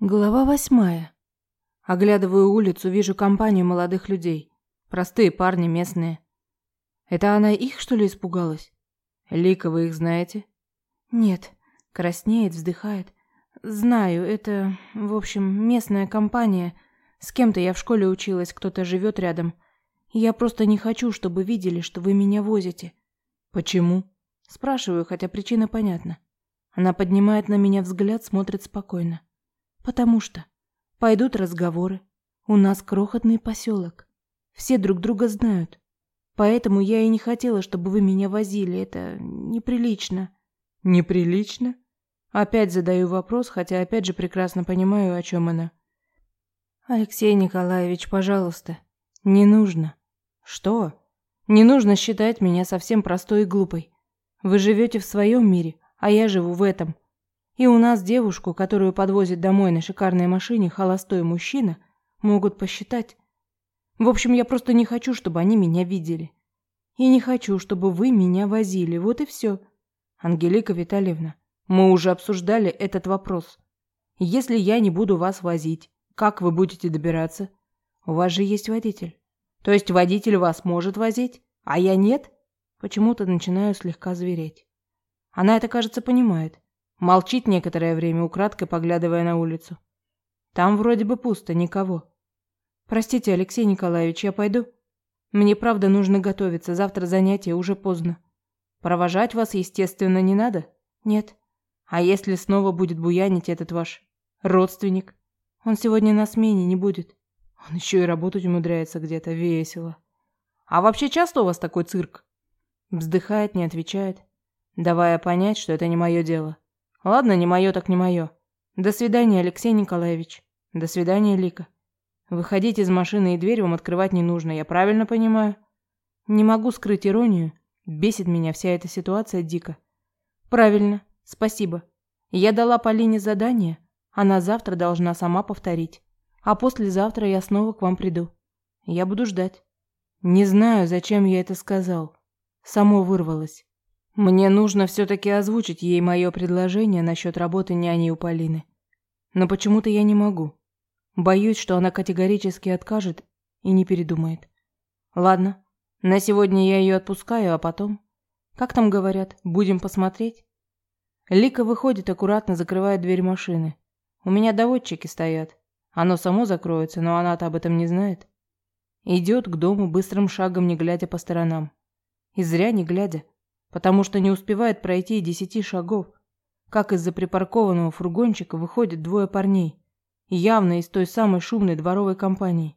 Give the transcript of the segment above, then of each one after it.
Глава восьмая. Оглядываю улицу, вижу компанию молодых людей. Простые парни местные. Это она их, что ли, испугалась? Лика, вы их знаете? Нет. Краснеет, вздыхает. Знаю, это, в общем, местная компания. С кем-то я в школе училась, кто-то живет рядом. Я просто не хочу, чтобы видели, что вы меня возите. Почему? Спрашиваю, хотя причина понятна. Она поднимает на меня взгляд, смотрит спокойно. Потому что пойдут разговоры. У нас крохотный поселок. Все друг друга знают. Поэтому я и не хотела, чтобы вы меня возили. Это неприлично. Неприлично? Опять задаю вопрос, хотя опять же прекрасно понимаю, о чем она. Алексей Николаевич, пожалуйста. Не нужно. Что? Не нужно считать меня совсем простой и глупой. Вы живете в своем мире, а я живу в этом. И у нас девушку, которую подвозит домой на шикарной машине холостой мужчина, могут посчитать. В общем, я просто не хочу, чтобы они меня видели. И не хочу, чтобы вы меня возили. Вот и все. Ангелика Витальевна, мы уже обсуждали этот вопрос. Если я не буду вас возить, как вы будете добираться? У вас же есть водитель. То есть водитель вас может возить, а я нет? Почему-то начинаю слегка звереть. Она это, кажется, понимает. Молчит некоторое время, украдкой поглядывая на улицу. Там вроде бы пусто, никого. Простите, Алексей Николаевич, я пойду. Мне правда нужно готовиться, завтра занятие уже поздно. Провожать вас, естественно, не надо? Нет. А если снова будет буянить этот ваш родственник? Он сегодня на смене не будет. Он еще и работать умудряется где-то, весело. А вообще часто у вас такой цирк? Вздыхает, не отвечает, давая понять, что это не мое дело. Ладно, не мое так не мое. До свидания, Алексей Николаевич. До свидания, Лика. Выходить из машины и дверь вам открывать не нужно, я правильно понимаю? Не могу скрыть иронию. Бесит меня вся эта ситуация дико. Правильно, спасибо. Я дала Полине задание, она завтра должна сама повторить. А послезавтра я снова к вам приду. Я буду ждать. Не знаю, зачем я это сказал. Само вырвалось. Мне нужно все-таки озвучить ей мое предложение насчет работы няней у Полины. Но почему-то я не могу. Боюсь, что она категорически откажет и не передумает. Ладно, на сегодня я ее отпускаю, а потом... Как там говорят, будем посмотреть? Лика выходит, аккуратно закрывает дверь машины. У меня доводчики стоят. Оно само закроется, но она-то об этом не знает. Идет к дому быстрым шагом, не глядя по сторонам. И зря не глядя потому что не успевает пройти и десяти шагов, как из-за припаркованного фургончика выходят двое парней, явно из той самой шумной дворовой компании,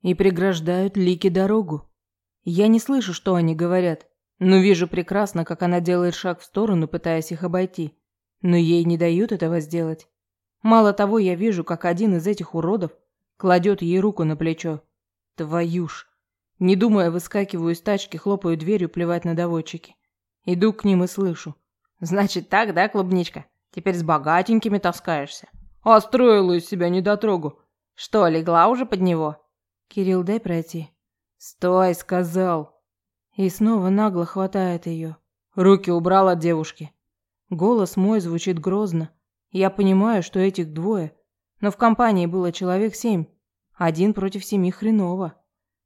и преграждают Лике дорогу. Я не слышу, что они говорят, но вижу прекрасно, как она делает шаг в сторону, пытаясь их обойти, но ей не дают этого сделать. Мало того, я вижу, как один из этих уродов кладет ей руку на плечо. Твою ж! Не думая, выскакиваю из тачки, хлопаю дверью, плевать на доводчики. Иду к ним и слышу. «Значит так, да, клубничка? Теперь с богатенькими таскаешься?» «А строила из себя недотрогу». «Что, легла уже под него?» «Кирилл, дай пройти». «Стой!» — сказал. И снова нагло хватает ее. Руки убрал от девушки. Голос мой звучит грозно. Я понимаю, что этих двое. Но в компании было человек семь. Один против семи хреново.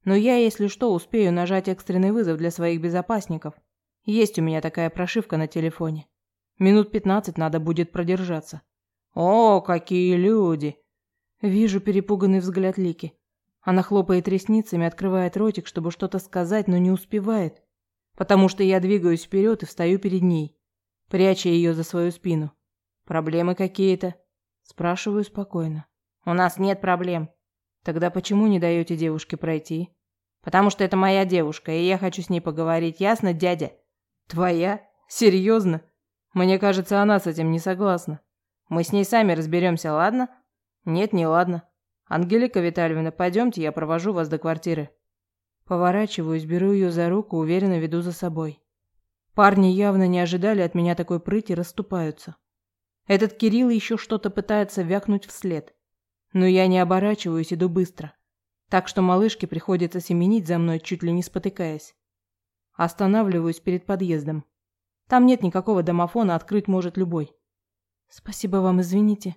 Но я, если что, успею нажать экстренный вызов для своих безопасников. Есть у меня такая прошивка на телефоне. Минут пятнадцать надо будет продержаться. О, какие люди! Вижу перепуганный взгляд Лики. Она хлопает ресницами, открывает ротик, чтобы что-то сказать, но не успевает, потому что я двигаюсь вперед и встаю перед ней, пряча ее за свою спину. Проблемы какие-то? Спрашиваю спокойно. У нас нет проблем. Тогда почему не даете девушке пройти? Потому что это моя девушка, и я хочу с ней поговорить, ясно, дядя? Твоя? Серьезно? Мне кажется, она с этим не согласна. Мы с ней сами разберемся, ладно? Нет, не ладно. Ангелика Витальевна, пойдемте, я провожу вас до квартиры. Поворачиваюсь, беру ее за руку, уверенно веду за собой. Парни явно не ожидали от меня такой прыти, расступаются. Этот Кирилл еще что-то пытается вякнуть вслед. Но я не оборачиваюсь, иду быстро. Так что малышке приходится семенить за мной, чуть ли не спотыкаясь. Останавливаюсь перед подъездом. Там нет никакого домофона, открыть может любой. Спасибо вам, извините.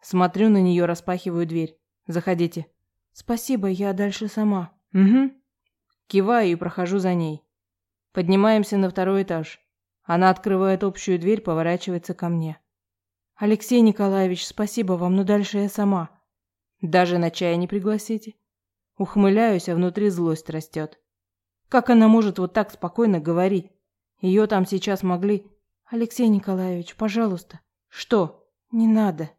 Смотрю на нее, распахиваю дверь. Заходите. Спасибо, я дальше сама. Угу. Киваю и прохожу за ней. Поднимаемся на второй этаж. Она открывает общую дверь, поворачивается ко мне. Алексей Николаевич, спасибо вам, но дальше я сама. Даже на чай не пригласите? Ухмыляюсь, а внутри злость растет. Как она может вот так спокойно говорить? Ее там сейчас могли... Алексей Николаевич, пожалуйста. Что? Не надо.